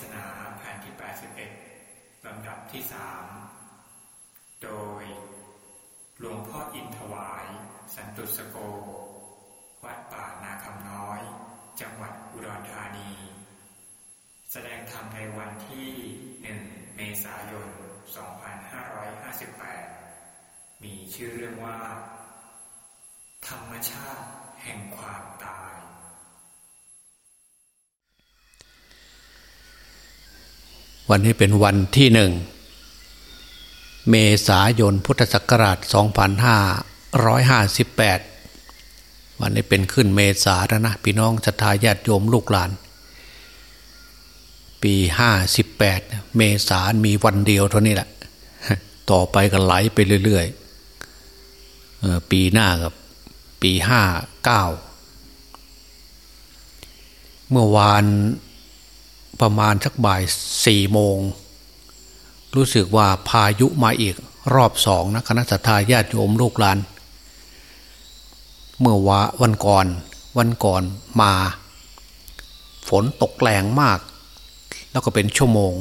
ศนาแผ่นที่ 81 ลำดับที่สามโดย หลวงพ่ออินทวาย สันตุสโก วัดป่านาคำน้อย จังหวัดอุดรธานี แสดงธรรมในวันที่หนึ่งเมษายน 2558 มีชื่อเรื่องว่า ธรรมชาติแห่งความตาย วันนี้เป็นวันที่หนึ่ง เมษายนพุทธศักราช 2558 วันนี้เป็นขึ้นเมษาแล้วนะพี่น้องศรัทธาญาติโยมลูกหลาน ปี 58 เมษามีวันเดียวเท่านี้แหละ ต่อไปก็ไหลไปเรื่อยๆ ปีหน้ากับปี 59 เมื่อวาน ประมาณสักบ่ายสี่โมง รู้สึกว่าพายุมาอีกรอบสองนะคณะสัตยาญาติโยมลูกหลาน เมื่อวาวันก่อนวันก่อนมา ฝนตกแรงมาก แล้วก็เป็นชั่วโมง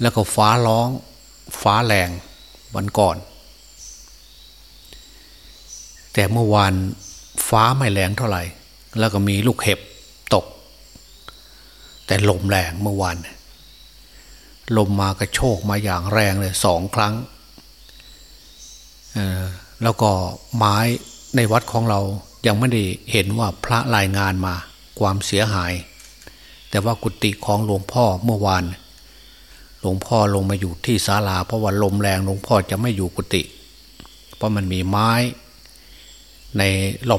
แล้วก็ฟ้าร้องฟ้าแรงวันก่อน แต่เมื่อวานฟ้าไม่แรงเท่าไหร่ แล้วก็มีลูกเห็บ แต่ลมแรงเมื่อวานลมมากระโชกมาอย่างแรงเลยสองครั้ง แล้วก็ไม้ในวัดของเรายังไม่ได้เห็นว่าพระรายงานมาความเสียหาย แต่ว่ากุฏิของหลวงพ่อเมื่อวาน หลวงพ่อลงมาอยู่ที่ศาลา เพราะว่าลมแรงหลวงพ่อจะไม่อยู่กุฏิเพราะมันมีไม้ใน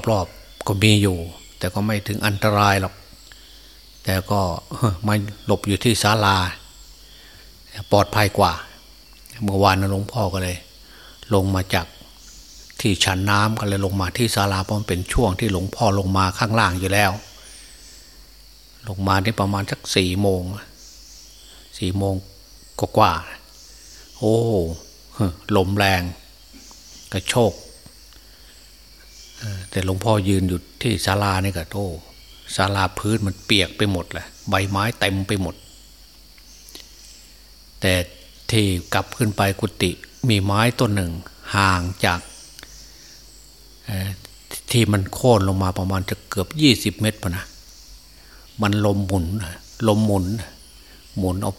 รอบๆก็มีอยู่ แต่ก็ไม่ถึงอันตรายหรอก แต่ก็มาหลบอยู่ที่ศาลา ปลอดภัยกว่า เมื่อวานหลวงพ่อก็เลย ลงมาจากที่ชันน้ำก็เลยลงมาที่ศาลาเพราะมันเป็นช่วงที่หลวงพ่อลงมาข้างล่างอยู่แล้ว ลงมาได้ประมาณสักสี่โมงสี่โมงกกว่าโอ้ลมแรงกระโชกแต่หลวงพ่อยืนอยู่ที่ศาลานี่ก็โอ้ ศาลาพื้นมันเปียกไปหมดเลยใบไม้เต็มไปหมด แต่ที่กลับขึ้นไปกุฏิมีไม้ต้นหนึ่ง ห่างจากที่มันโค่นลงมาประมาณจะเกือบยี่สิบเมตรปะนะมันลมหมุนลมหมุน หมุนเอา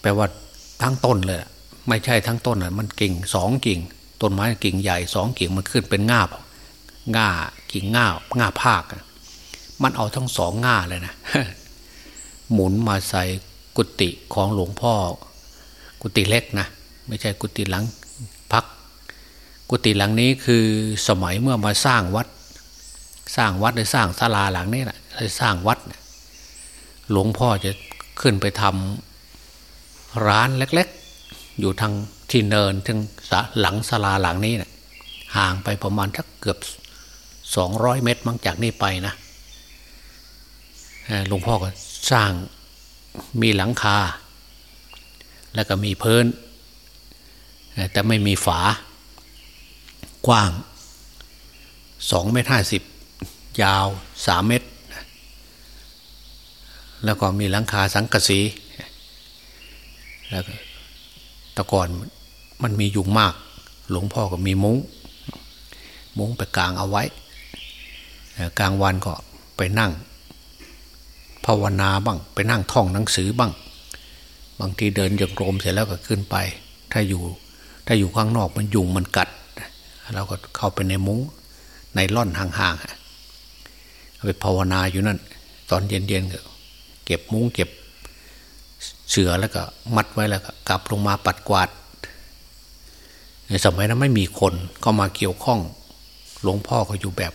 แปลว่าทั้งต้นเลย ไม่ใช่ทั้งต้นอะมันกิ่งสองกิ่ง ต้นไม้กิ่งใหญ่สองกิ่งมันขึ้นเป็นง่า ง่ากิ่งง่าง่าภาค มันเอาทั้งสองง่าเลยนะ หมุนมาใส่กุฏิของหลวงพ่อ กุฏิเล็กนะ ไม่ใช่กุฏิหลังพัก กุฏิหลังนี้คือสมัยเมื่อมาสร้างวัด สร้างวัดหรือสร้างศาลาหลังนี้แหละสร้างวัด หลวงพ่อจะขึ้นไปทำร้านเล็กๆ อยู่ทางที่เนินถึงหลังศาลาหลังนี้นะห่างไปประมาณทักเกือบ สองร้อยเมตรมั้งจากนี่ไปนะหลวงพ่อก็สร้างมีหลังคา แล้วก็มีเพื้น แต่ไม่มีฝากว้างสองเมตรห้าสิบยาวสามเมตร แล้วก็มีหลังคาสังกะสีแล้วตะก่อนมันมียุงมาก หลวงพ่อก็มีมุง้ง มุ้งไปกลางเอาไว้ กลางวันก็ไปนั่ง ภาวนาบ้าง ไปนั่งท่องหนังสือบ้าง บางทีเดินจากโรมเสร็จแล้วก็ขึ้นไป ถ้าอยู่ถ้าอยู่ข้างนอกมันยุงมันกัดเราก็เข้าไปในมุง้งในร่อนห่างๆไปภาวนาอยู่นั่น ตอนเย็นๆก็เก็บมุ้งเก็บเสือแล้วก็มัดไว้แล้วก็กลับลงมาปัดกวาดในสมัยนั้นไม่มีคนเข้ามาเกี่ยวข้อง หลวงพ่อก็อยู่แบบ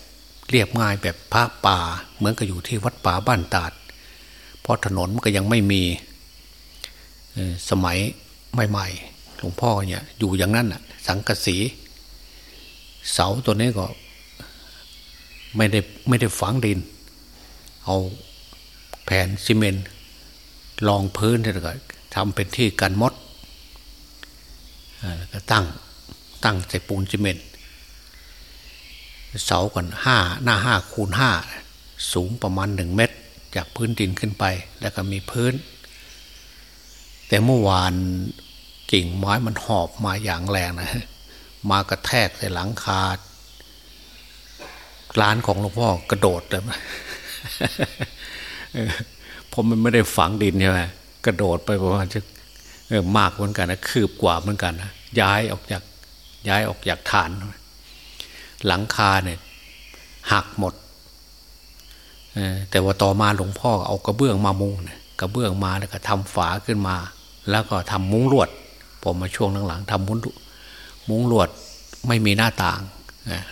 เรียบง่ายแบบพระป่า เหมือนกับอยู่ที่วัดป่าบ้านตาด เพราะถนนมันก็ยังไม่มีสมัยใหม่ๆหลวงพ่อเนี่ยอยู่อย่างนั้นอะ สังกสี เสาตัวนี้ก็ไม่ได้ไม่ได้ฝังดิน เอาแผ่นซีเมนต์รองพื้นแล้วก็ทำเป็นที่กันมดแล้วก็ตั้งตั้งใส่ปูนซีเมนต์ เสาก่อนห้าหน้าห้าคูณห้าสูงประมาณหนึ่งเมตร จากพื้นดินขึ้นไป แล้วก็มีพื้น แต่เมื่อวานกิ่งไม้มันหอบมาอย่างแรงนะ มากระแทกใส่หลังคาร้านของหลวงพ่อกระโดดเลยผมมันไม่ได้ฝังดินใช่ไหมกระโดดไปประมาณจะมากเหมือนกันนะคืบกว่าเหมือนกันนะย้ายออกจากย้ายออกจากฐาน หลังคาเนี่ยหักหมดแต่ว่าต่อมาหลวงพ่อเอากระเบื้องมามุงเนี่ยกระเบื้องมาแล้วก็ทำฝาขึ้นมา แล้วก็ทำมุ้งลวดผมมาช่วงหลังๆทำมุ้งมุ้งลวดไม่มีหน้าต่าง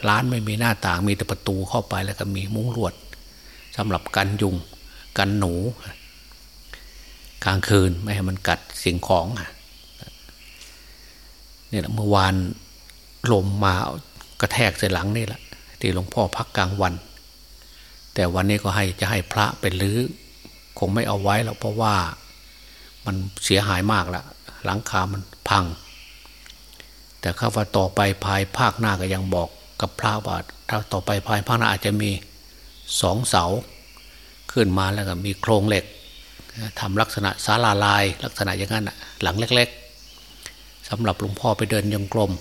ร้านไม่มีหน้าต่างมีแต่ประตูเข้าไปแล้วก็มีมุ้งลวดสำหรับกันยุงกันหนู กลางคืนไม่ให้มันกัดสิ่งของเนี่ยเมื่อวานลมมา กระแทกใส่หลังนี่แหละที่หลวงพ่อพักกลางวัน แต่วันนี้ก็ให้จะให้พระไปลื้อคงไม่เอาไว้แล้วเพราะว่ามันเสียหายมากล้วหลังคามันพัง แต่ข้าว่าต่อไปภายภาคหน้าก็ยังบอกกับพระว่าถ้าต่อไปภายภาคหน้าอาจจะมีสองเสา ขึ้นมาแล้วก็มีโครงเหล็กทำลักษณะศาลาลาย ลักษณะอย่างนั้นหลังเล็ก ๆสำหรับหลวงพ่อไปเดินยังกลม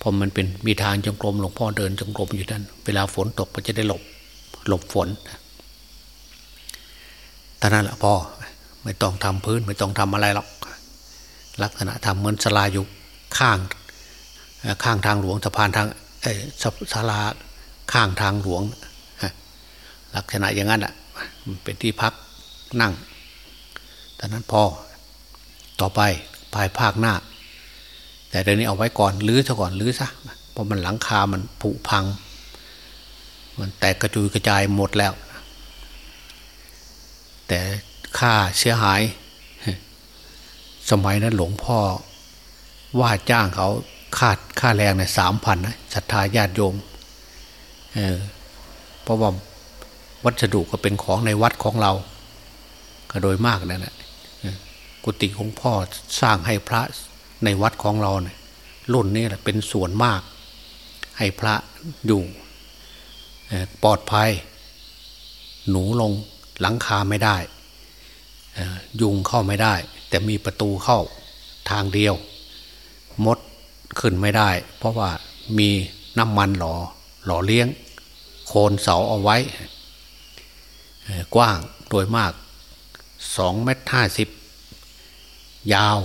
พอมันเป็นมีทางจงกรมหลวงพ่อเดินจงกรมอยู่นั่นเวลาฝนตกก็จะได้หลบหลบฝนท่านั้นแหละพ่อไม่ต้องทำพื้นไม่ต้องทำอะไรหรอกลักษณะทำเหมือนสลาอยู่ข้างข้างทางหลวงสะพานทางเอศาลาข้างทางหลวงลักษณะอย่างนั้นอะเป็นที่พักนั่งแต่นั้นพอต่อไปภายภาคหน้า แต่เดี๋ยวนี้เอาไว้ก่อนลื้อซะก่อนลื้อซะเพราะมันหลังคามันผุพัง มันแตกกระจุยกระจายหมดแล้ว แต่ค่าเสียหาย สมัยนั้นหลวงพ่อว่าจ้างเขาค่าค่าแรงเนี่ยสามพันนะศรัทธาญาติโยมเออเพราะว่าวัสดุก็เป็นของในวัดของเรา ก็โดยมากนั่นแหละกุฏิของพ่อสร้างให้พระ ในวัดของเราเนี่ยรุ่นนี้แหละเป็นส่วนมาก ให้พระอยู่ปลอดภัย หนูลงหลังคาไม่ได้ ยุงเข้าไม่ได้ แต่มีประตูเข้าทางเดียว มดขึ้นไม่ได้ เพราะว่ามีน้ำมันหล่อหล่อเลี้ยง โคนเสาเอาไว้ กว้างโดยมากสองเมตรห้าสิบยาว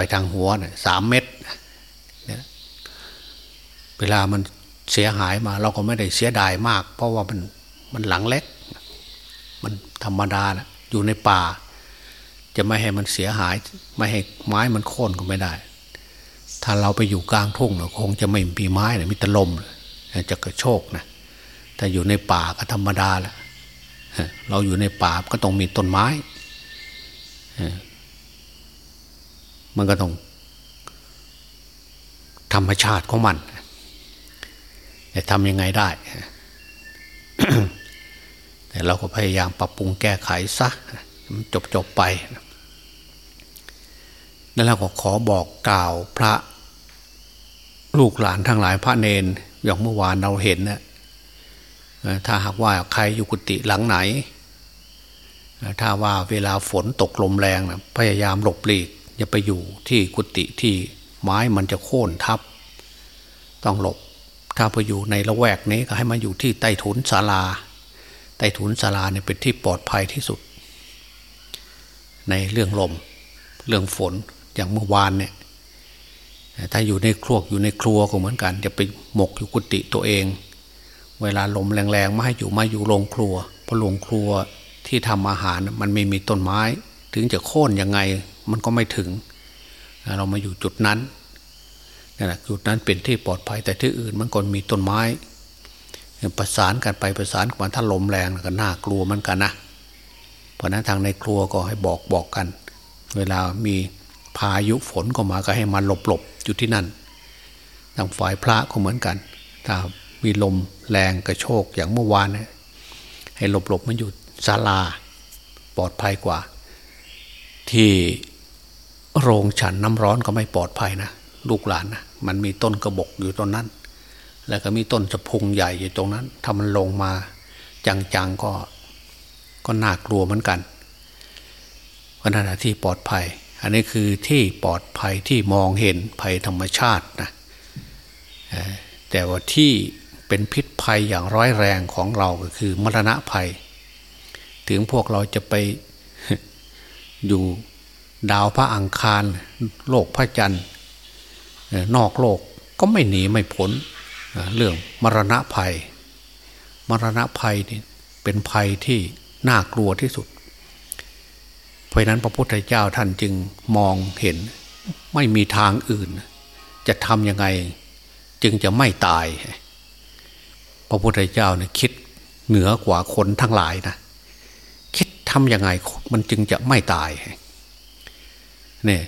ไปทางหัวเนี่ยสามเมตรเนี่ยเวลามันเสียหายมา เราก็ไม่ได้เสียดายมาก เพราะว่ามันมันหลังเล็ก มันธรรมดานะอยู่ในป่า จะไม่ให้มันเสียหาย ไม่ให้ไม้มันโค่นก็ไม่ได้ ถ้าเราไปอยู่กลางทุ่งเนี่ยคงจะไม่มีไม้เนี่ยมีต่ลมจะกระโชกนะแต่อยู่ในป่าก็ธรรมดาแหละเราอยู่ในป่าก็ต้องมีต้นไม้ มันก็ต้อง ธรรมชาติของมันจะทำยังไงได้ แต่เราก็พยายามปรับปรุงแก้ไขซะจบจบไปแล้วเราก็ขอบอกกล่าวพระลูกหลานทั้งหลายพระเนนอย่างเมื่อวานเราเห็นนะถ้าหากว่าใครอยู่กุฏิหลังไหน ถ้าว่าเวลาฝนตกลมแรงนะพยายามหลบหลีก อย่าไปอยู่ที่กุฏิที่ไม้มันจะโค่นทับ ต้องหลบ ถ้าไปอยู่ในละแวกนี้ก็ให้มาอยู่ที่ใต้ถุนศาลา ใต้ถุนศาลาเนี่ยเป็นที่ปลอดภัยที่สุด ในเรื่องลม เรื่องฝนอย่างเมื่อวานเนี่ยถ้าอยู่ในครัวอยู่ในครัวก็เหมือนกันจะไปหมกอยู่กุฏิตัวเอง เวลาลมแรงๆไม่ให้อยู่มาอยู่โรงครัวเพราะโรงครัวที่ทำอาหารมันไม่มีต้นไม้ ถึงจะโค่นยังไง มันก็ไม่ถึง เรามาอยู่จุดนั้นนี่แหละจุดนั้นเป็นที่ปลอดภัยแต่ที่อื่นมันก็มีต้นไม้ ประสานกันไปประสานกันถ้าลมแรงก็น่ากลัวมันกันนะเพราะนั้นทางในครัวก็ให้บอกบอกกัน เวลามีพายุฝนก็มาก็ให้มาหลบหลบอยู่ที่นั่นทางฝ่ายพระก็เหมือนกัน ถ้ามีลมแรงกระโชกอย่างเมื่อวานให้หลบหลบมันอยู่ศาลาปลอดภัยกว่า ที่ โรงฉันน้ำร้อนก็ไม่ปลอดภัยนะลูกหลานนะมันมีต้นกระบอกอยู่ตรงนั้น แล้วก็มีต้นสะพุงใหญ่อยู่ตรงนั้นถ้ามันลงมาจังๆก็ก็น่ากลัวเหมือนกันวันนั้นที่ปลอดภัย อันนี้คือที่ปลอดภัยที่มองเห็นภัยธรรมชาตินะแต่ว่าที่เป็นพิษภัยอย่างร้อยแรงของเราก็คือมรณะภัย ถึงพวกเราจะไปอยู่ ดาวพระอังคาร โลกพระจันทร์นอกโลกก็ไม่หนีไม่พ้นเรื่องมรณะภัย มรณะภัยนี่เป็นภัยที่น่ากลัวที่สุด เพราะนั้นพระพุทธเจ้าท่านจึงมองเห็นไม่มีทางอื่น จะทำยังไงจึงจะไม่ตาย พระพุทธเจ้าเนี่ยคิดเหนือกว่าคนทั้งหลายนะ คิดทำยังไงมันจึงจะไม่ตาย เนี่ย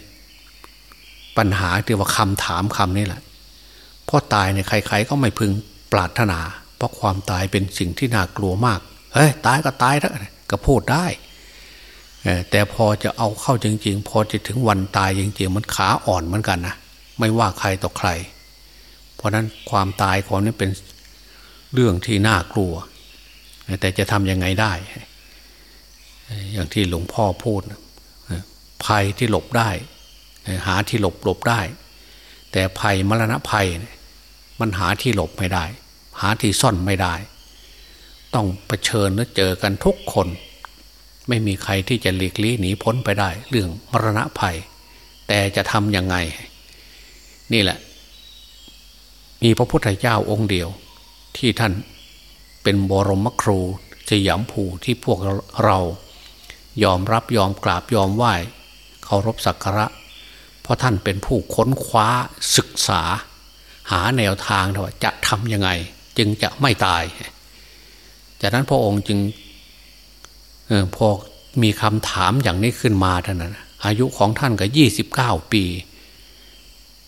ปัญหาที่ว่าคำถามคำนี้แหละพราะตายเนี่ยใคร ๆ ก็ไม่พึงปรารถนา เพราะความตายเป็นสิ่งที่น่ากลัวมากเฮ้ยตายก็ตายแล้วก็พูดได้แต่พอจะเอาเข้าจริง ๆ พอจะถึงวันตายจริง ๆ มันขาอ่อนเหมือนกันนะไม่ว่าใครต่อใคร เพราะนั้นความตายของนี้เป็นเรื่องที่น่ากลัว แต่จะทำยังไงได้ อย่างที่หลวงพ่อพูด ภัยที่หลบได้ หาที่หลบหลบได้ แต่ภัยมรณะภัยมันหาที่หลบไม่ได้ หาที่ซ่อนไม่ได้ ต้องเผชิญและเจอกันทุกคน ไม่มีใครที่จะหลีกลี่หนีพ้นไปได้ เรื่องมรณะภัย แต่จะทำยังไง นี่แหละ มีพระพุทธเจ้าองค์เดียวที่ท่านเป็นบรมครูสยามภูที่พวกเรายอมรับยอมกราบยอมไหว้ารพสักการะ เพราะท่านเป็นผู้ค้นคว้าศึกษา หาแนวทางว่าจะทำยังไง จึงจะไม่ตาย จากนั้นพระองค์จึงออพอมีคำถามอย่างนี้ขึ้นมาท่านนะอายุของท่านก็ยี่สิบเก้าปี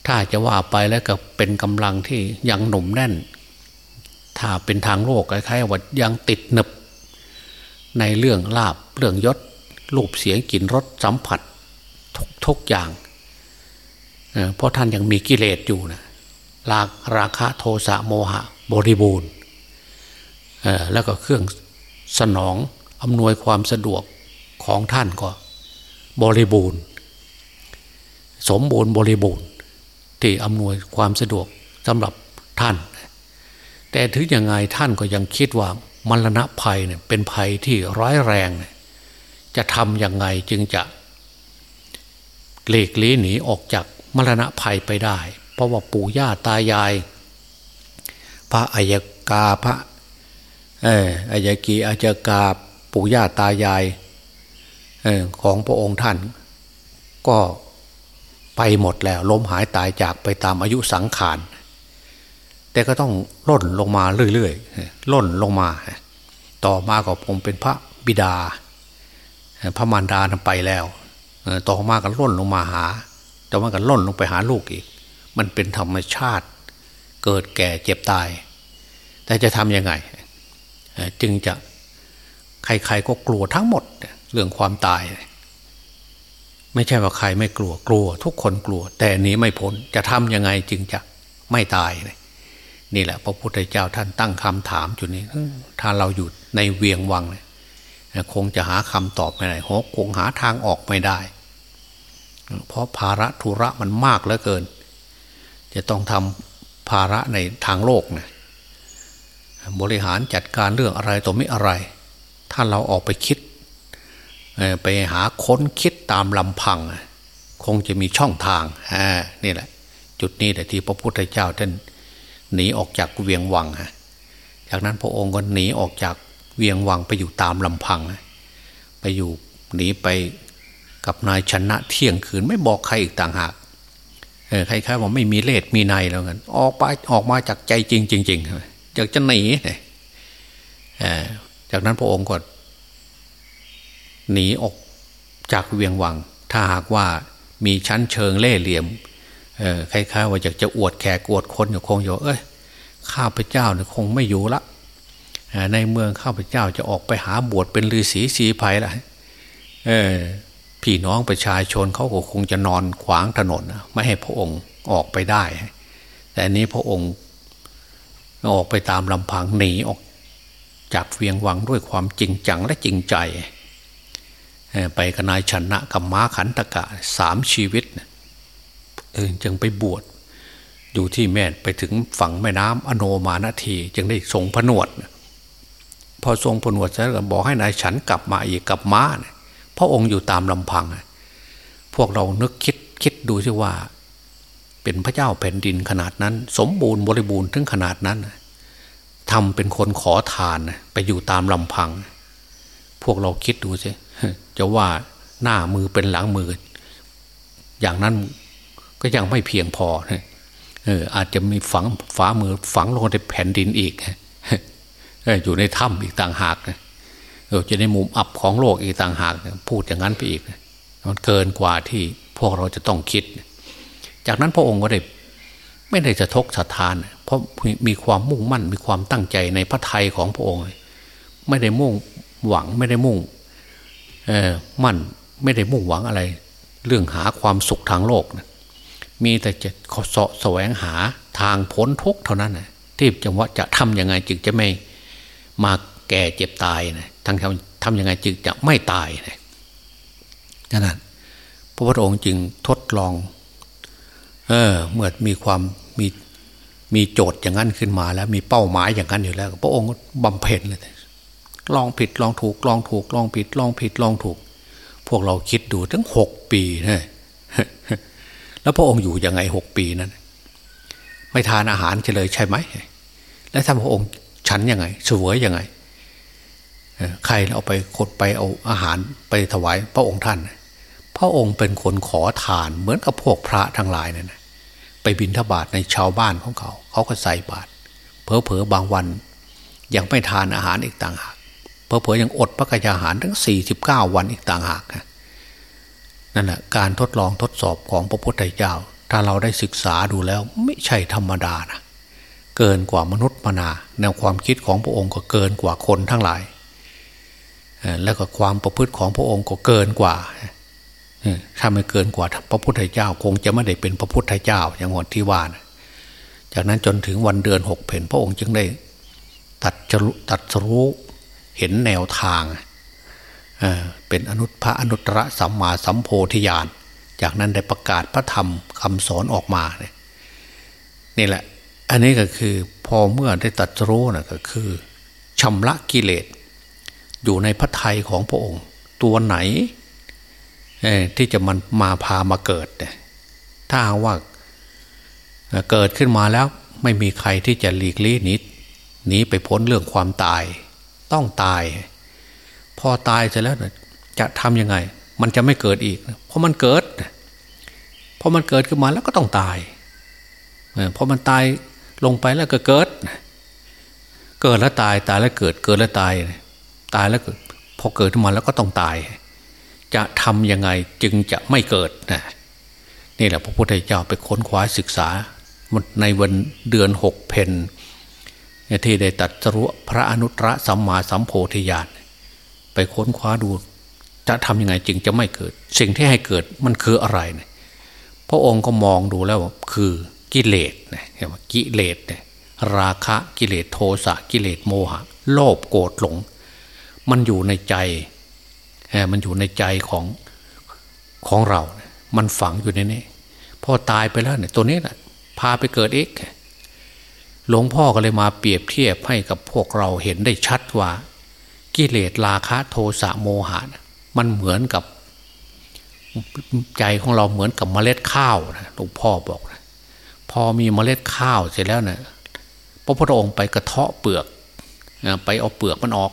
ถ้าจะว่าไปแล้วก็เป็นกำลังที่ยังหนุ่มแน่น ถ้าเป็นทางโลกคล้ายๆว่ายังติดหนึบในเรื่องลาบเรื่องยศรูปเสียงกลิ่นรสสัมผัส ทุกอย่าง เพราะท่านยังมีกิเลสอยู่นะลากราคะโทสะโมหะบริบูรณ์แล้วก็เครื่องสนองอำนวยความสะดวกของท่านก็บริบูรณ์ สมบูรณ์บริบูรณ์ ที่อำนวยความสะดวกสำหรับท่าน แต่ถึงยังไงท่านก็ยังคิดว่ามรณะภัยเนี่ยเป็นภัยที่ร้ายแรง จะทำยังไงจึงจะ หลีกลี่หนีออกจากมรณะภัยไปได้ เพราะว่าปู่ย่าตายาย พระอัยกาพระเอออัยกีอาจกาปู่ย่าตายายออของพระองค์ท่าน ก็ไปหมดแล้วล้มหายตายจากไปตามอายุสังขารแต่ก็ต้องล่นลงมาเรื่อยๆล่นลงมา ต่อมาก็ผมเป็นพระบิดา พระมารดาไปแล้ว ต่อมาก็ล่นลงมาหา ต่อมาก็ล่นลงไปหาลูกอีก มันเป็นธรรมชาติ เกิดแก่เจ็บตาย แต่จะทำยังไง จึงจะใครๆก็กลัวทั้งหมด เรื่องความตาย ไม่ใช่ว่าใครไม่กลัวกลัว ทุกคนกลัว แต่นี้ไม่พ้นจะทำยังไงจึงจะไม่ตายนี่แหละ พระพุทธเจ้าท่านตั้งคำถามจุดนี้ถ้าเราอยู่ในเวียงวังคงจะหาคำตอบไม่ได้คงหาทางออกไม่ได้ เพราะภาระธุระมันมากเหลือเกิน จะต้องทำภาระในทางโลกนะบริหารจัดการเรื่องอะไรตัวไม่อะไร ถ้าเราออกไปคิด ไปหาค้นคิดตามลำพัง คงจะมีช่องทางนี่แหละ จุดนี้แต่ที่พระพุทธเจ้าท่านหนีออกจากเวียงวังฮะจากนั้นพระองค์ก็หนีออกจากเวียงวังไปอยู่ตามลำพัง ไปอยู่หนีไป กับนายชนะเที่ยงคืนไม่บอกใครอีกต่างหากเออใครๆว่าไม่มีเลสมีในแล้วกันออกไปออกมาจากใจจริงจริงๆจากจะหนีเนี่ยจากนั้นพระองค์ก็หนีออกจากเวียงวัง ถ้าหากว่ามีชั้นเชิงเล่เหลี่ยมเออคล้ายๆว่าอยากจะอวดแขกอวดคนอยู่คงอยู่เอ้ยข้าพเจ้าเนี่ยคงไม่อยู่ละในเมืองข้าพเจ้าจะออกไปหาบวชเป็นฤาษีสีภัยละเออ พี่น้องประชาชนเขาก็คงจะนอนขวางถนนไม่ให้พระองค์ออกไปได้ แต่นี้พระองค์ออกไปตามลำพังหนีออก จากเวียงวังด้วยความจริงจังและจริงใจ ไปกับนายชนะกับม้าขันตะกะสามชีวิตจึงไปบวชอยู่ที่แม่ไปถึงฝั่งแม่น้ำอโนมานที จึงได้ทรงผนวด พอทรงผนวดแล้วก็บอกให้นายฉันกลับมาอีกกับม้า พระองค์อยู่ตามลำพัง พวกเรานึกคิดคิดดูสิว่า เป็นพระเจ้าแผ่นดินขนาดนั้น สมบูรณ์บริบูรณ์ถึงขนาดนั้นทำเป็นคนขอทานไปอยู่ตามลำพัง พวกเราคิดดูสิจะว่าหน้ามือเป็นหลังมือ อย่างนั้นก็ยังไม่เพียงพอเอออาจจะมีฝังฝามือฝังลงในแผ่นดินอีกอยู่ในถ้ำอีกต่างหากเอ อจะในมุมอับของโลกอีกต่างหากพูดอย่างนั้นไปอีกมันเกินกว่าที่พวกเราจะต้องคิด จากนั้นพระองค์ก็ได้ไม่ได้จะทกสะทาน เพราะมีความมุ่งมั่นมีความตั้งใจในพระทัยของพระองค์ ไม่ได้มุ่งหวังไม่ได้มุ่งมั่นไม่ได้มุ่งหวังอะไร เรื่องหาความสุขทางโลกนะมีแต่จะเสาะแสวงหาทางพ้นทุกข์เท่านั้นนะที่จังว่าจะทำยังไงจึงจะไม่มาแก่เจ็บตายนะ ทางทำทำยังไงจึงจะไม่ตายนะนั้นพระพุทธองค์จึงทดลอง เออเมื่อมีความมีมีโจทย์อย่างนั้นขึ้นมาแล้วมีเป้าหมายอย่างนั้นอยู่แล้ว พระองค์บำเพ็ญเลยลองผิดลองถูกลองถูกลองผิดลองผิดลองถูก พวกเราคิดดูทั้งหกปีนะแล้วพระองค์อยู่ยังไงหกปีนั้น ไม่ทานอาหารเฉลยใช่ไหม แล้วท่านพระองค์ฉันยังไงสวยยังไง ใครเอาไปขดไปเอาอาหารไปถวายพระองค์ท่าน พระองค์เป็นคนขอทานเหมือนกับพวกพระทั้งหลายเนั่นไปบินทบาทในชาวบ้านของเขา เขาก็ใส่บาตรเพอเพอบางวัน ยังไม่ทานอาหารอีกต่างหากเพอเพอยังอดพระกยาหารทั้งสี่สิบเก้าวันอีกต่างหากนะนั่นแหะการทดลองทดสอบของพระพุทธเจ้า ถ้าเราได้ศึกษาดูแล้วไม่ใช่ธรรมดานะเกินกว่ามนุษย์มนาแนวความคิดของพระองค์ก็เกินกว่าคนทั้งหลาย แล้วก็ความประพฤติของพระองค์ก็เกินกว่าถ้าไม่เกินกว่าพระพุทธเจ้าคงจะไม่ได้เป็นพระพุทธเจ้าอย่างหมดที่ว่านะจากนั้นจนถึงวันเดือนหกเพนพระองค์จึงได้ตัดจรุตัดรู้เห็นแนวทางเป็นอนุพระอนุตตรสัมมาสัมโพธิญาณจากนั้นได้ประกาศพระธรรมคำสอนออกมาเนี่ยนี่แหละ อันนี้ก็คือพอเมื่อได้ตัดรู้นะก็คือชำระกิเลส อยู่ในพระทัยของพระองค์ ตัวไหนที่จะมันมาพามาเกิด ถ้าว่าเกิดขึ้นมาแล้วไม่มีใครที่จะหลีกลี่นิดหนีไปพ้นเรื่องความตาย ต้องตาย พอตายเสร็จแล้วจะทำยังไง มันจะไม่เกิดอีก เพราะมันเกิดเพอมันเกิดขึ้นมาแล้วก็ต้องตายพอมันตายลงไปแล้วก็เกิด เกิดแล้วตายตายแล้วเกิดเกิดแล้วตาย ตายแล้วพอเกิดขึ้นมาแล้วก็ต้องตาย จะทำยังไงจึงจะไม่เกิดนะนี่แหละพระพุทธเจ้าไปค้นคว้าศึกษาในวันเดือนหกเพนที่ได้ตัดสรุพระอนุตตรสัมมาสัมโพธิญาณไปค้นคว้าดู จะทำยังไงจึงจะไม่เกิด สิ่งที่ให้เกิดมันคืออะไรเนี่ยพระองค์ก็มองดูแล้วคือกิเลสเนี่ยกิเลสเนี่ยราคะกิเลสโทสะกิเลสโมหะ โลภโกรธหลง มันอยู่ในใจมันอยู่ในใจของของเรา มันฝังอยู่ในนี้พอตายไปแล้วเนี่ยตัวนี้แหละพาไปเกิดเอกหลวงพ่อก็เลยมาเปรียบเทียบให้กับพวกเราเห็นได้ชัดว่า กิเลสราคะโทสะโมหะมันเหมือนกับใจของเราเหมือนกับเมล็ดข้าวนะหลวงพ่อบอกนะพอมีเมล็ดข้าวเสร็จแล้วเนะี่ยพระพุทธองค์ไปกระเทาะเปลือกไปเอาเปลือกมันออก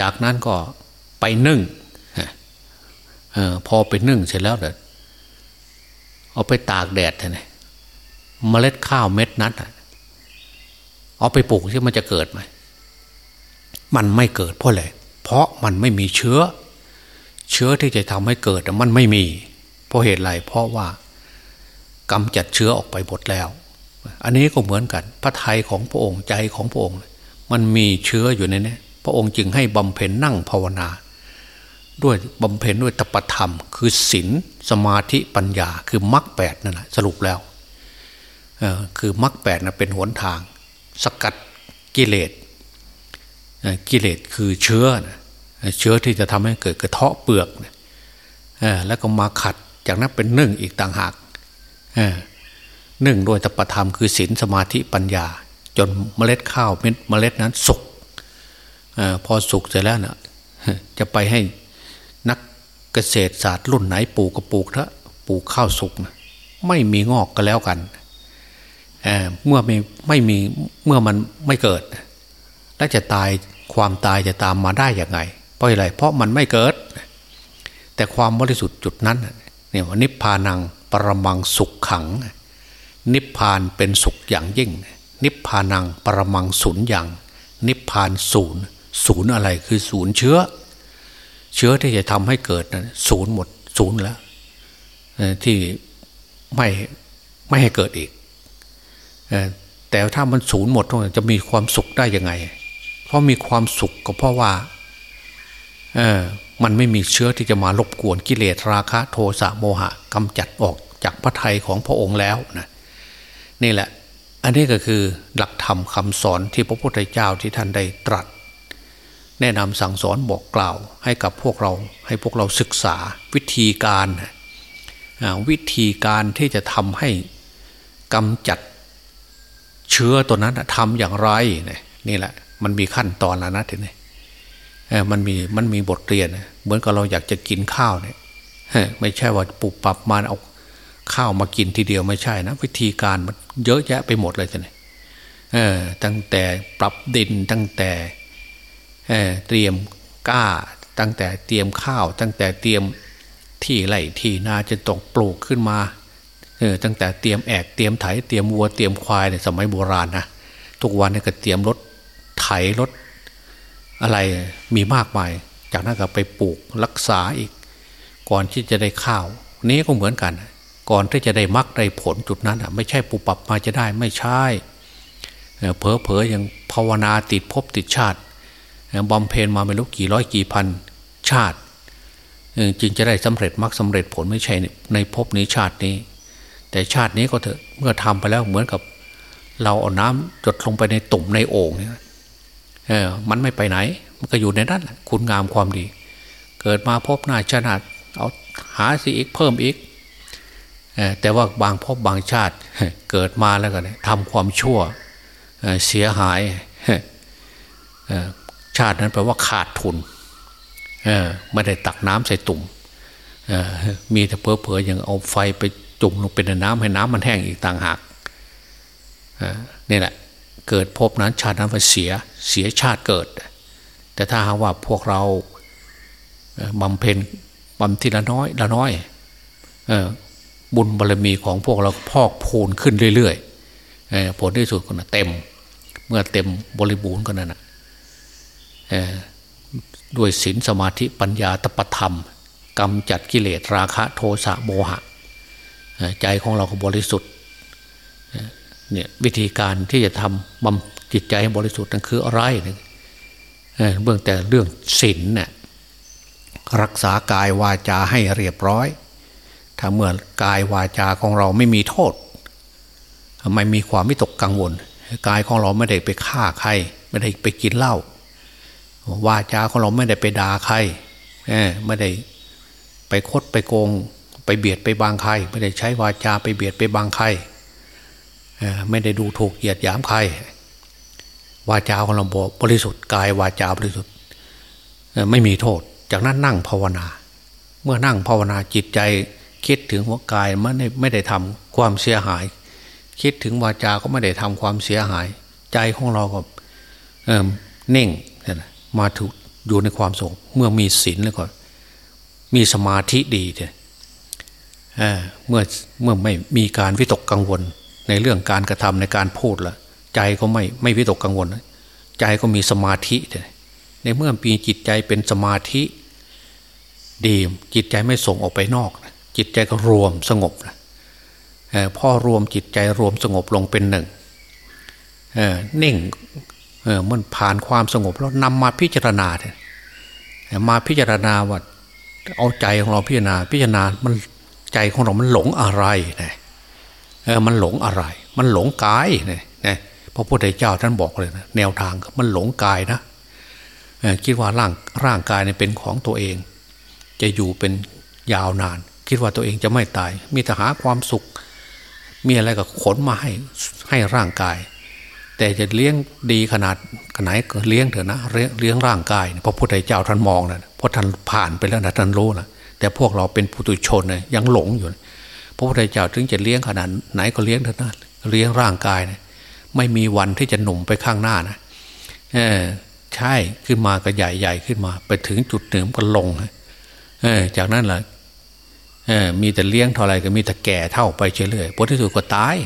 จากนั้นก็ไปนึ่งพอไปนึ่งเสร็จแล้วเดี๋ยเอาไปตากแดดเนเมล็ดข้าวเม็ดนั้นเอาไปปลูกที่มันจะเกิดไหมมันไม่เกิดเพราะอะไรเพราะมันไม่มีเชื้อ เชื้อที่จะทำให้เกิดมันไม่มี เพราะเหตุไรเพราะว่ากำจัดเชื้อออกไปหมดแล้ว อันนี้ก็เหมือนกัน พระทัยของพระองค์ใจของพระองค์ มันมีเชื้ออยู่ในนี้ พระองค์จึงให้บำเพ็ญนั่งภาวนา ด้วยบำเพ็ญด้วยตปธรรม คือศีลสมาธิปัญญาคือมรรคแปดนั่นแหละสรุปแล้วคือมรรคแปดนะเป็นหนทาง สกัดกิเลสกิเลสคือเชื้อเชื้อที่จะทำให้เกิดกระเทาะเปลือกแล้วก็มาขัดจากนั้นเป็นนึ่งอีกต่างหากนึ่งโดยตปธรรมคือศีลสมาธิปัญญา จนเมล็ดข้าวเม็ดเมล็ดนั้นสุก อพอสุกเสร็จแล้วนะจะไปให้นักเกษตรศาสตร์รุ่นไหนปลูกก็ปลูกเถอะปลูกข้าวสุกนะไม่มีงอกก็แล้วกันเเมื่อไม่ไม่มีเมื่อมันไม่เกิด แล้วจะตายความตายจะตามมาได้อย่างไง เพราะอะไรเพราะมันไม่เกิด แต่ความบริสุทธิ์จุดนั้นเนี่ยนิพพานังปรมังสุขขัง นิพพานเป็นสุขอย่างยิ่ง นิพพานังปรมังศูนย์อย่าง นิพพานศูนย์ ศูนย์อะไรคือศูนย์เชื้อ เชื้อที่จะทำให้เกิดนะศูนย์หมดศูนย์แล้วที่ไม่ไม่ให้เกิดอีกแต่ถ้ามันศูนย์หมดจะมีความสุขได้ยังไง เพราะมีความสุขก็เพราะว่าเออมันไม่มีเชื้อที่จะมารบกวนกิเลสราคะ โทสะโมหะกำจัดออกจากพระทัยของพระองค์แล้วนะนี่แหละ อันนี้ก็คือหลักธรรมคำสอนที่พระพุทธเจ้าที่ท่านได้ตรัส แนะนำสั่งสอนบอกกล่าว ให้กับพวกเราให้พวกเราศึกษาวิธีการ วิธีการที่จะทำให้กำจัดเชื้อตัวนั้นทำอย่างไรนี่แหละ มันมีขั้นตอนแล้วนะทีนี้มันมีมันมีบทเรียน เหมือนกับเราอยากจะกินข้าวเนี่ยไม่ใช่ว่าปุบปับมาเอาข้าวมากินทีเดียวไม่ใช่นะ วิธีการมันเยอะแยะไปหมดเลยทีนี้ตั้งแต่ปรับดินตั้งแต่ เตรียมก้าตั้งแต่เตรียมข้าว ตั้งแต่เตรียมที่ไร่ที่นาจะตกปลูกขึ้นมาเออตั้งแต่เตรียมแอกเตรียมไถเตรียมวัวเตรียมควายในสมัยโบราณนะทุกวันนี้ก็เตรียมรถไถรถอะไรมีมากมาย จากนั้นก็ไปปลูกรักษาอีก ก่อนที่จะได้ข้าว นี้ก็เหมือนกัน ก่อนที่จะได้มักได้ผลจุดนั้นอะไม่ใช่ปูปรับมาจะได้ไม่ใช่เพอเพอยังภาวนาติดภพติดชาติ บำเพ็ญมาไม่รู้กี่ร้อยกี่พันชาติจึงจะได้สำเร็จมรรคสาเร็จผลไม่ใช่ในภพนี้ชาตินี้ แต่ชาตินี้ก็เถอะเมื่อทำไปแล้วเหมือนกับ เราเอาน้ำจดลงไปในตุ่มในโอ่งเนี่ยเออมันไม่ไปไหน มันก็อยู่ในนั้นคุณงามความดี เกิดมาพบหน้าชาติเอาหาสิอีกเพิ่มอีกแต่ว่าบางพบบางชาติเกิดมาแล้วกันทำความชั่วเสียหาย ชาตินั้นแปลว่าขาดทุนไม่ได้ตักน้ำใส่ตุ่มมีแต่เพอเพอยังเอาไฟไปจุ่มลงเป็นน้ำให้น้ำมันแห้งอีกต่างหากนี่แหละ เกิดพบนั้นชาตินั้นไปเสียเสียชาติเกิด แต่ถ้าหากว่าพวกเราบำเพ็ญบำทีละน้อยละน้อยบุญบารมีของพวกเราพอกพูนขึ้นเรื่อยๆผลที่สุดก็นะเต็ม เมื่อเต็มบริบูรณ์ก็นั่นนะ ด้วยศีลสมาธิปัญญาตปธรรมกำจัดกิเลสราคะโทสะโมหะ ใจของเราก็บริสุทธิ์เนี่ยวิธีการที่จะทำบำจิตใจให้บริสุทธิ์นั่นคืออะไรเบื้องแต่เรื่องศีลเนี่ยรักษากายวาจาให้เรียบร้อย ถ้าเมื่อกายวาจาของเราไม่มีโทษ ไม่มีความไม่ตกกังวล กายของเราไม่ได้ไปฆ่าใคร ไม่ได้ไปกินเหล้า วาจาของเราไม่ได้ไปด่าใครไม่ได้ไปคดไปโกง ไปเบียดไปบางใคร ไม่ได้ใช้วาจาไปเบียดไปบางใครไม่ได้ดูถูกเหยียดหยามใคร วาจาของเราบริสุทธิ์กายวาจาบริสุทธิ์ไม่มีโทษ จากนั้นนั่งภาวนา เมื่อนั่งภาวนาจิตใจคิดถึงหัวกายไมันไม่ได้ทำความเสียหาย คิดถึงวาจาก็ไม่ได้ทำความเสียหาย ใจของเราก็เน่งนะ มาถูกอยู่ในความสงบเมื่อมีศีลแล้วก็มีสมาธิดีเนี่ยเมื่อเมื่อไม่มีการวิตกกังวล ในเรื่องการกระทำในการพูดละใจก็ไม่ไม่วิตกกังวล ใจก็มีสมาธิในเมื่อมีจิตใจเป็นสมาธิ ดีจิตใจไม่ส่งออกไปนอก จิตใจก็รวมสงบนะพ่อรวมจิตใจรวมสงบลงเป็นหนึ่งนิ่ง เออมันผ่านความสงบแล้วนำมาพิจารณาเนี่ยมาพิจารณาว่าเอาใจของเราพิจารณาพิจารณามันใจของเรามันหลงอะไรนี่ยเออมันหลงอะไร มันหลงกายเนี่ยนะพระพุทธเจ้าท่านบอกเลยนะแนวทางมันหลงกายนะคิดว่าร่างร่างกายเนี่ยเป็นของตัวเอง จะอยู่เป็นยาวนาน คิดว่าตัวเองจะไม่ตาย มีแต่หาความสุข มีอะไรก็ขนมาให้ให้ร่างกาย แต่จะเลี้ยงดีขนาดไหนเลี้ยงเถอะนะเลี้ยงร่างกายพระพุทธเจ้าท่านมองนะเพราะท่านผ่านไปแล้วนะท่านรู้นะแต่พวกเราเป็นปุถุชนเนี่ยยังหลงอยู่พระพุทธเจ้าถึงจะเลี้ยงขนาดไหนก็เลี้ยงเถอะนะเลี้ยงร่างกายเนี่ยไม่มีวันที่จะหนุ่มไปข้างหน้านะเออใช่ขึ้นมาก็ใหญ่ใหญ่ขึ้นมา ไปถึงจุดหนึ่งก็ลงเออจากนั้นแหละเออมีแต่เลี้ยงเท่าไรก็มีแต่แก่เท่าไปเฉยๆผลที่สุดก็ตาย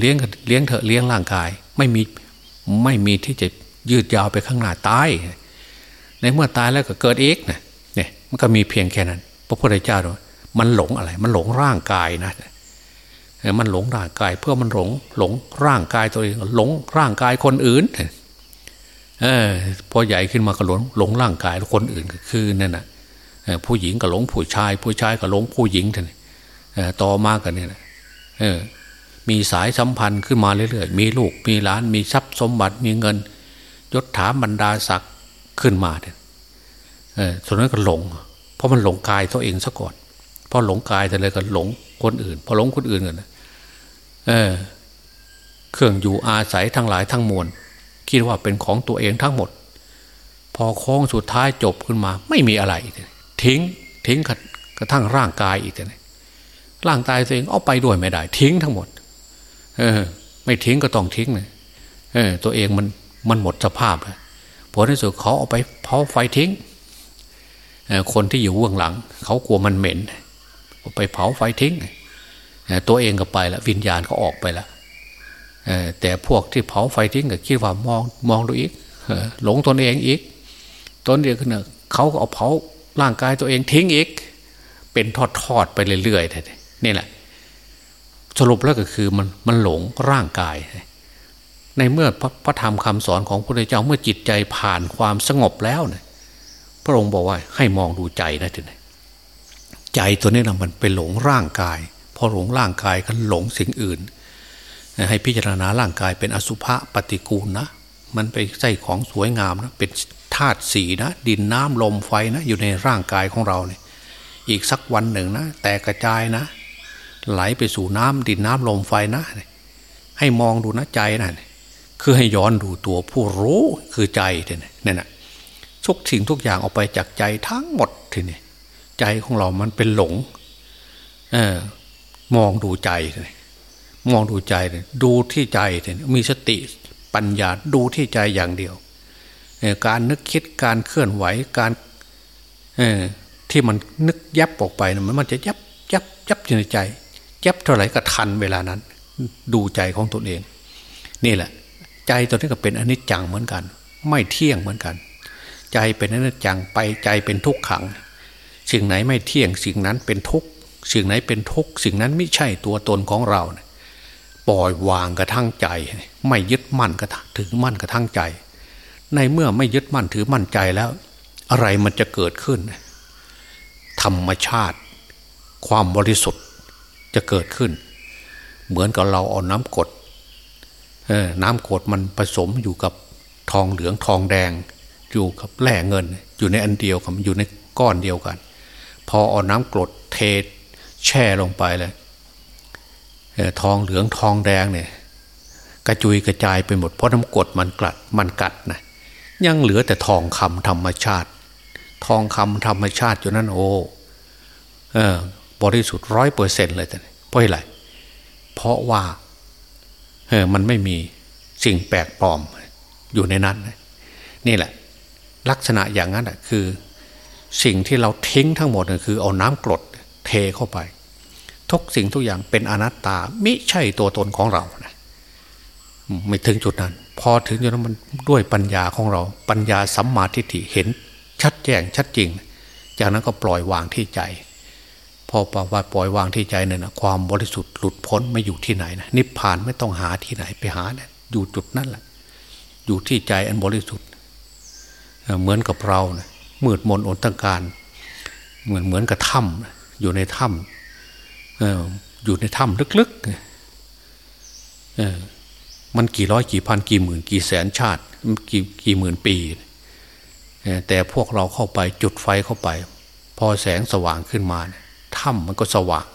เลี้ยงเลี้ยงเถอะเลี้ยงร่างกาย ไม่มีไม่มีที่จะยืดยาวไปข้างหน้าตาย ในเมื่อตายแล้วก็เกิดเอกนะเนี่ยมันก็มีเพียงแค่นั้น พระพุทธเจ้ามันหลงอะไร มันหลงร่างกายนะมันหลงร่างกายเพื่อมันหลงหลงร่างกายตัวเองหลงร่างกายคนอื่นเออพอใหญ่ขึ้นมาก็หลงหลงร่างกายคนอื่นคือนั่นแหะผู้หญิงก็หลงผู้ชาย ผู้ชายก็หลงผู้หญิงท่านต่อมากันเนี่ยเออ มีสายสัมพันธ์ขึ้นมาเรื่อยๆ มีลูกมีหลานมีทรัพย์สมบัติมีเงิน ยศถาบรรดาศักดิ์ขึ้นมาเนี่ยเออส่วนนั้นก็หลง เพราะมันหลงกายตัวเองซะก่อนพอหลงกายแต่เลยก็หลงคนอื่น พอหลงคนอื่นกันเออ เครื่องอยู่อาศัยทั้งหลายทั้งมวลคิดว่าเป็นของตัวเองทั้งหมด พอโค้งสุดท้ายจบขึ้นมา ไม่มีอะไร ทิ้ง ทิ้งกระทั่งร่างกายอีกเลยร่างกายตัวเองเอาไปด้วยไม่ได้ ทิ้งทั้งหมด เออ ไม่ทิ้งก็ต้องทิ้งเลยเออ ตัวเองมันมันหมดสภาพผลที่สุดเขาเอาไปเผาไฟทิ้งคนที่อยู่เบื้องหลัง เขากลัวมันเหม็นไปเผาไฟทิ้งตัวเองก็ไปแล้ววิญญาณเขาออกไปแล้วแต่พวกที่เผาไฟทิ้งก็คิดว่ามองมองดูอีกหลงตนเองอีกตนเองเนี่ยเขาก็เอาเผาร่างกายตัวเองทิ้งอีก เป็นทอดๆไปเรื่อยๆนี่แหละ สรุปแล้วก็คือมันมันหลงร่างกาย ในเมื่อพระพระธรรมคำสอนของพระพุทธเจ้าเมื่อจิตใจผ่านความสงบแล้วเนี่ยพระองค์บอกว่าให้มองดูใจนะทีนี้ใจตัวนี้นะมันไปหลงร่างกาย พอหลงร่างกายก็หลงสิ่งอื่น ให้พิจารณาร่างกายเป็นอสุภะปฏิกูลนะมันไปใส่ของสวยงามนะเป็นธาตุสีนะ ดินน้ำลมไฟนะ อยู่ในร่างกายของเราเนี่ยอีกสักวันหนึ่งนะ แต่กระจายนะ ไหลไปสู่น้ำดินน้ำลมไฟนะ ให้มองดูนะใจนะคือให้ย้อนดูตัวผู้รู้คือใจเนี่ยนั่นะทุกสิ่งทุกอย่างออกไปจากใจทั้งหมดทีนี้ใจของเรามันเป็นหลงเออมองดูใจเลยมองดูใจเลยดูที่ใจเลยมีสติปัญญาดูที่ใจอย่างเดียว การนึกคิดการเคลื่อนไหวการที่มันนึกยับออกไปนมันจะยับยับยับอยู่ในใจ ยับเท่าไหร่ก็ทันเวลานั้น ดูใจของตนเอง นี่แหละ ใจตัวนี้ก็เป็นอนิจจังเหมือนกัน ไม่เที่ยงเหมือนกัน ใจเป็นอนิจจังไปใจเป็นทุกขัง สิ่งไหนไม่เที่ยงสิ่งนั้นเป็นทุกสิ่งไหนเป็นทุกสิ่งนั้นไม่ใช่ตัวตนของเราปล่อยวางกระทั่งใจ ไม่ยึดมั่นกระถือมั่นกระทั่งใจ ในเมื่อไม่ยึดมั่นถือมั่นใจแล้ว อะไรมันจะเกิดขึ้น ธรรมชาติ ความบริสุทธิ์ จะเกิดขึ้น เหมือนกับเราเอาน้ำกดน้ำกดมันผสมอยู่กับทองเหลืองทองแดง อยู่กับแร่เงิน อยู่ในอันเดียวกันอยู่ในก้อนเดียวกัน พอเอาน้ำกรดเทแช่ลงไปเลยทองเหลืองทองแดงเนี่ย กระจุยกระจายไปหมดเพราะน้ำกรดมันกลัดมันกัดนะยังเหลือแต่ทองคำธรรมชาติ ทองคำธรรมชาติอยู่นั่นโอ้เออ บริสุทธิ์ร้อยเปอร์เซ็นต์เลยแต่เพราะอะไรเพราะว่าเออมันไม่มีสิ่งแปลกปลอมอยู่ในนั้น นี่แหละ ลักษณะอย่างนั้นคือสิ่งที่เราทิ้งทั้งหมดคือเอาน้ำกรดเทเข้าไป ทุกสิ่งทุกอย่างเป็นอนัตตามิใช่ตัวตนของเรานะไม่ถึงจุดนั้น พอถึงจุดนั้นมันด้วยปัญญาของเรา ปัญญาสัมมาทิฏฐิเห็นชัดแจ้งชัดจริง จากนั้นก็ปล่อยวางที่ใจ พอปว่าปล่อยวางที่ใจเนี่ยนะความบริสุทธิ์หลุดพ้นไม่อยู่ที่ไหนนะนิพพานไม่ต้องหาที่ไหนไปหาเนี่ยอยู่จุดนั้นแหละ อยู่ที่ใจอันบริสุทธิ์ เหมือนกับเราเนะมืดมนอนตังการ เหมือนเหมือนกับถ้ำอยู่ในถ้ำอยู่ในถ้ำลึกๆมันกี่ร้อยกี่พันกี่หมื่นกี่แสนชาติกี่กี่หมื่นปี แต่พวกเราเข้าไปจุดไฟเข้าไป พอแสงสว่างขึ้นมา ถ้ำมันก็สว่าง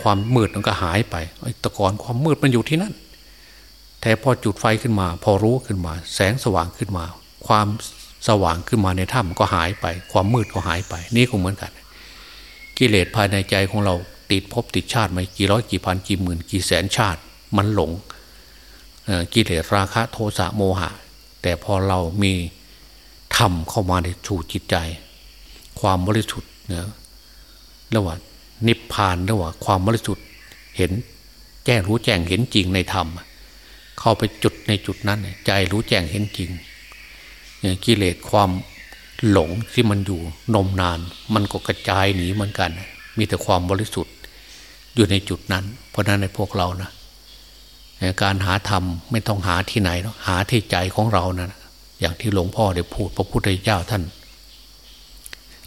ความมืดมันก็หายไปตะกอนความมืดมันอยู่ที่นั่น แต่พอจุดไฟขึ้นมา พอรู้ขึ้นมา แสงสว่างขึ้นมา ความสว่างขึ้นมาในถ้ำก็หายไป ความมืดก็หายไป นี่ก็เหมือนกัน กิเลสภายในใจของเราติดภพติดชาติมากี่ร้อยกี่พันกี่หมื่นกี่แสนชาติ มันหลงกิเลสราคะโทสะโมหะ แต่พอเรามีธรรมเข้ามาในชูจิตใจ ความบริสุทธิ์เนะ ระหว่างนิพพานระหว่างความบริสุทธิ์เห็นแจ้งรู้แจ้งเห็นจริงในธรรม เข้าไปจุดในจุดนั้น ใจรู้แจ้งเห็นจริงกิเลสความหลงที่มันอยู่นมนาน มันก็กระจายหนีเหมือนกัน มีแต่ความบริสุทธิ์อยู่ในจุดนั้น เพราะนั้นในพวกเรานะการหาธรรมไม่ต้องหาที่ไหนหรอกหาที่ใจของเรานะอย่างที่หลวงพ่อได้พูดพระพุทธเจ้าท่าน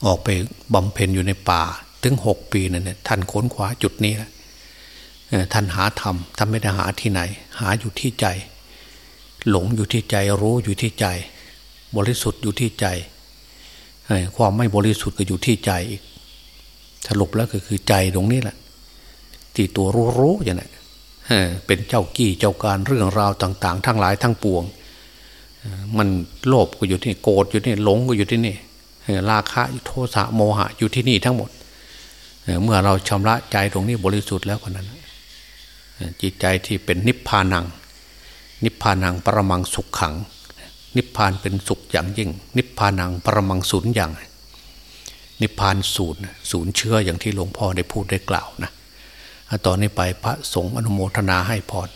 ออกไปบำเพ็ญอยู่ในป่า ถึงหกปีนั่นเนี่ยท่านค้นคว้าจุดนี้แหละท่านหาธรรมท่านไม่ได้หาที่ไหน หาอยู่ที่ใจ หลงอยู่ที่ใจรู้อยู่ที่ใจ บริสุทธิ์อยู่ที่ใจความไม่บริสุทธิ์ก็อยู่ที่ใจอีกสรุปแล้วก็คือใจตรงนี้แหละที่ตัวรู้รู้อย่างนั้นเป็นเจ้ากี้เจ้าการเรื่องราวต่าง ๆ ทั้งหลายทั้งปวง มันโลภก็อยู่ที่นี่โกรธอยู่ที่นี่หลงก็อยู่ที่นี่ราคะโทสะโมหะอยู่ที่นี่ทั้งหมด เมื่อเราชำระใจตรงนี้บริสุทธิ์แล้วคนนั้นจิตใจที่เป็นนิพพานัง นิพพานังปรมังสุขขัง นิพพานเป็นสุขอย่างยิ่ง นิพพานังปรมังศูนย์อย่าง นิพพานศูนย์ศูนย์เชื่ออย่างที่หลวงพ่อได้พูดได้กล่าวนะตอนนี้ไปพระสงฆ์อนุโมทนาให้พร